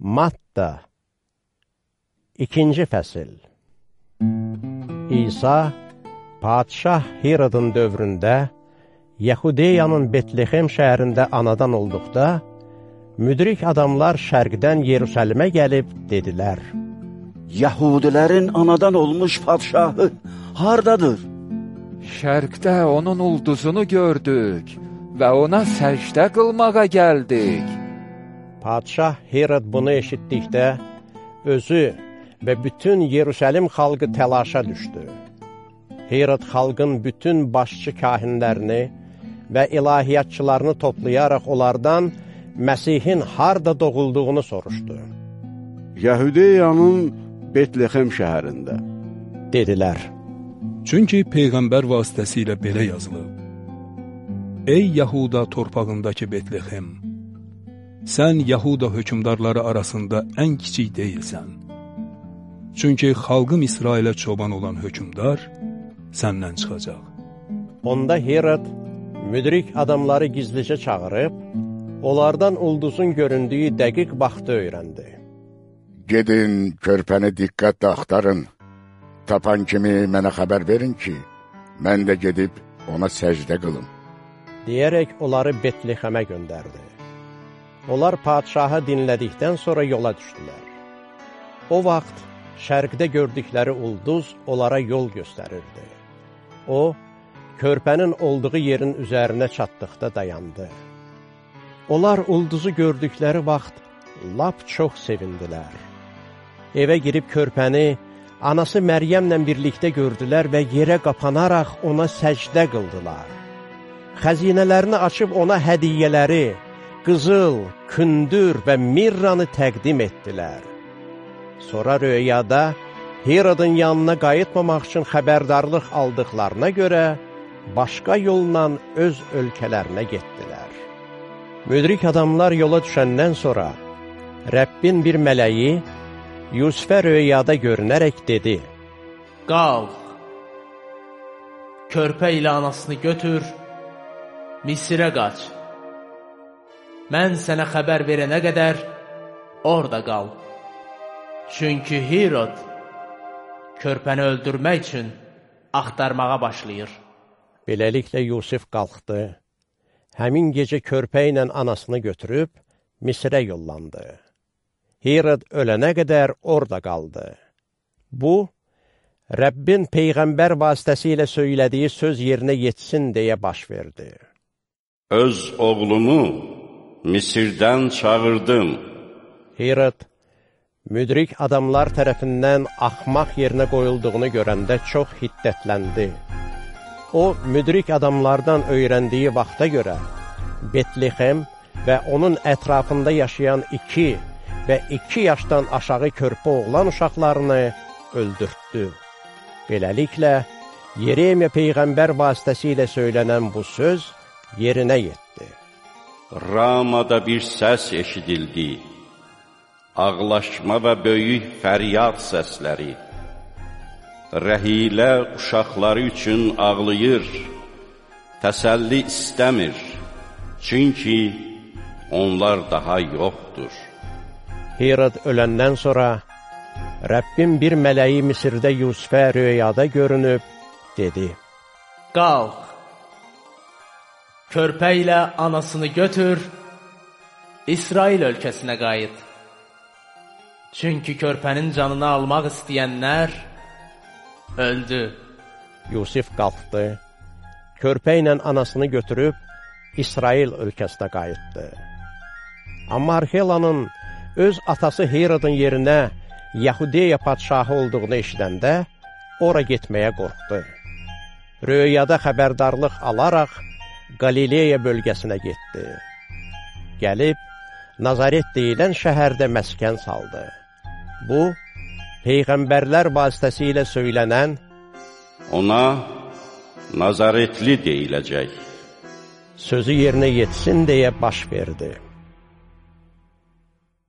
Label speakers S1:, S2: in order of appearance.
S1: Matta İkinci fəsil İsa, Padişah Herodun dövründə Yahudiyanın Betlehem şəhərində anadan olduqda, müdrik adamlar şərqdən Yerusəlimə gəlib dedilər,
S2: Yahudilərin anadan olmuş padşahı hardadır?
S3: Şərqdə onun ulduzunu gördük və ona səcdə qılmağa gəldik.
S1: Padişah Herod bunu eşitdikdə, özü və bütün Yerusəlim xalqı təlaşa düşdü. Herod xalqın bütün başçı kahinlərini və ilahiyyatçılarını toplayaraq onlardan Məsihin harda doğulduğunu soruşdu.
S2: Yahudiyanın Betlehem şəhərində.
S1: Dedilər,
S4: Çünki Peyğəmbər vasitəsilə belə yazılıb. Ey Yahuda torpağındakı Betlehem! Sən Yahuda hökümdarları arasında ən kiçik deyilsən. Çünki xalqım İsrailə çoban olan hökümdar səndən çıxacaq.
S1: Onda Herod müdrik adamları gizlicə çağırıb, onlardan ulduzun göründüyü dəqiq vaxtı öyrəndi.
S5: Gedin, körpəni diqqətlə axtarın. Tapan kimi mənə xəbər verin ki, mən də gedib ona səcdə qılım.
S1: deyərək onları Betlexəmə göndərdi. Onlar padişahı dinlədikdən sonra yola düşdülər. O vaxt şərqdə gördükləri ulduz onlara yol göstərirdi. O, körpənin olduğu yerin üzərinə çatdıqda dayandı. Onlar ulduzu gördükləri vaxt lap çox sevindilər. Evə girib körpəni anası Məryəmlə birlikdə gördülər və yerə qapanaraq ona səcdə qıldılar. Xəzinələrini açıb ona hədiyyələri, qızıl, kündür və mirranı təqdim etdilər. Sonra röyada Herodun yanına qayıtmamaq üçün xəbərdarlıq aldıqlarına görə başqa yolla öz ölkələrinə getdilər. Müdrik adamlar yola düşəndən sonra Rəbbin bir mələyi Yusufə röyada görünərək dedi,
S6: Qalx, körpə ilə anasını götür, Misirə qaç. Mən sənə xəbər verənə qədər orada qal. Çünki Herod körpəni öldürmək üçün axtarmağa başlayır.
S1: Beləliklə Yusuf qalxdı, həmin gecə körpə ilə anasını götürüb Misirə yollandı. Herod ölənə qədər orada qaldı. Bu, Rəbbin Peyğəmbər vasitəsilə söylədiyi söz yerinə yetsin deyə baş verdi.
S7: Öz oğlumu Misirdən çağırdım.
S1: Herod, müdrik adamlar tərəfindən axmaq yerinə qoyulduğunu görəndə çox hiddətləndi. O, müdrik adamlardan öyrəndiyi vaxta görə Betlexem və onun ətrafında yaşayan iki və iki yaşdan aşağı körpə oğlan uşaqlarını öldürtdü. Beləliklə, Yeremiya Peyğəmbər vasitəsilə söylənən bu söz yerinə yetdi.
S7: Ramada bir səs eşidildi. Ağlaşma və böyük fəryad səsləri. Rəhilə uşaqları üçün ağlayır, təsəlli istəmir. Çünki onlar daha yoxdur.
S1: Herod öləndən sonra Rəbbin bir mələyi Misirdə Yusufə röyada görünüb, dedi,
S6: Qalx, körpə ilə anasını götür, İsrail ölkəsinə qayıt. Çünki körpənin canını almaq istəyənlər öldü.
S1: Yusif qalxdı, körpə ilə anasını götürüb İsrail ölkəsinə qayıtdı. Amma Arxelanın öz atası Herodun yerinə Yahudiya padşahı olduğunu eşidəndə, ora getməyə qorxdu. Röyada xəbərdarlıq alaraq Qalileya bölgəsinə getdi. Gəlib, Nazaret deyilən şəhərdə məskən saldı. Bu, Peyğəmbərlər vasitəsilə söylənən
S7: Ona Nazaretli deyiləcək.
S1: sözü yerinə yetsin deyə baş verdi.